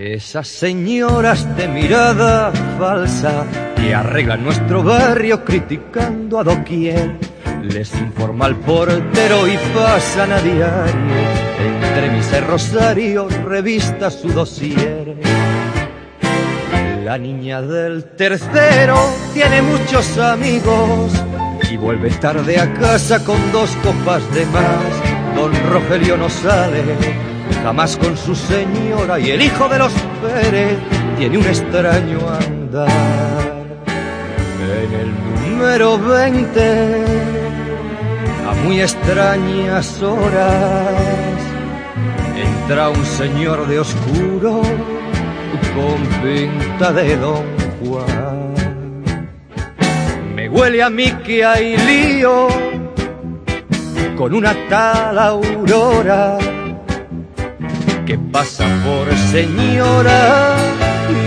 Esas señoras de mirada falsa que arreglan nuestro barrio criticando a doquier. Les informa el portero y pasan a diario entre mis rosarios revista su dossier. La niña del tercero tiene muchos amigos y vuelve tarde a casa con dos copas de más. Don Rogelio no sale jamás con su señora y el hijo de los Pérez tiene un extraño andar. En el número 20, a muy extrañas horas, entra un señor de oscuro con pinta de Don Juan. Me huele a mí que hay lío con una tal aurora que pasa por señora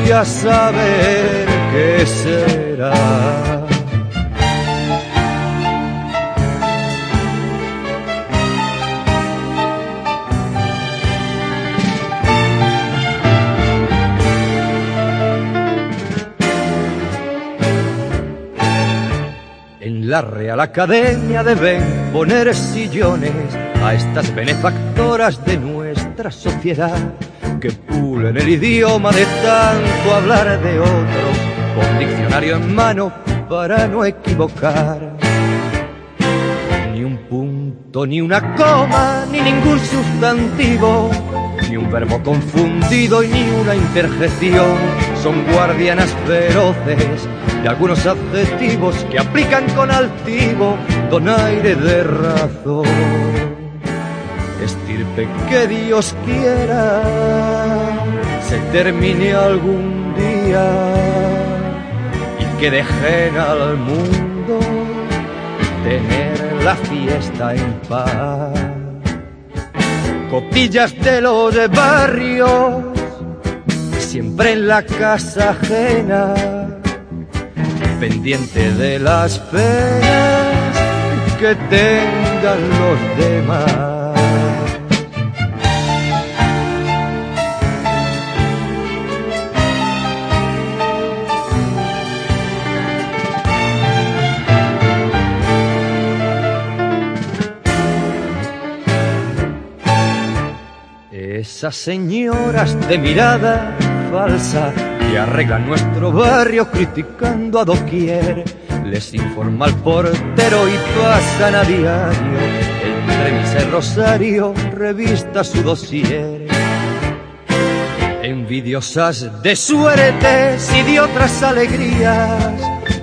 y a saber qué será. En la Real Academia deben poner sillones a estas benefactoras de nuestra sociedad que pulen el idioma de tanto hablar de otros con diccionario en mano para no equivocar. Ni un punto, ni una coma, ni ningún sustantivo, ni un verbo confundido y ni una interjección. Son guardianas feroces de algunos adjetivos que aplican con altivo donaire de razón. Estirpe que Dios quiera se termine algún día y que dejen al mundo tener la fiesta en paz. Copillas de los barrios, siempre en la casa ajena pendiente de las penas que tengan los demás. Esas señoras de mirada falsa que arreglan nuestro barrio criticando a doquier. Les informa el portero y pasan a diario. Entre mis rosario revista su dossier. Envidiosas de suertes y de otras alegrías,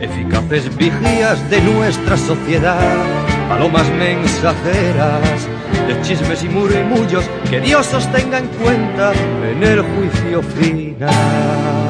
eficaces vigías de nuestra sociedad, palomas mensajeras de chismes y murmullos que Dios os tenga en cuenta en el juicio final.